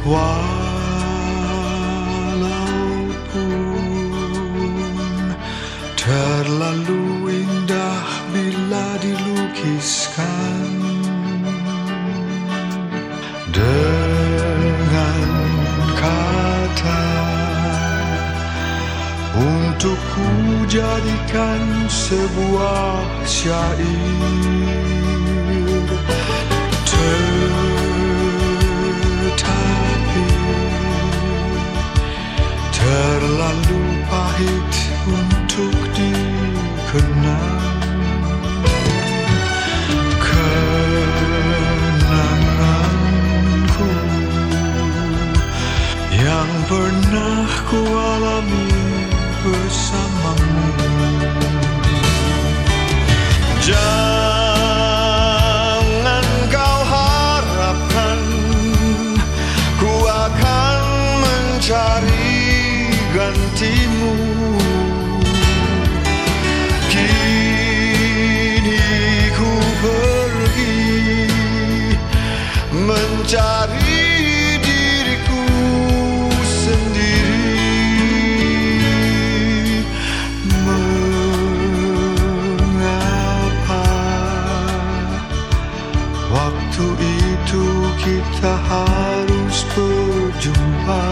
Walaupun terlalu indah bila dilukiskan dengan kata untuk ku jadikan sebuah syair. Terlalu pahit untuk dikenang. Kenanganku yang pernah ku alami bersamamu gantimu Kini ku pergi mencari diriku sendiri. Mengapa waktu itu kita harus berjumpa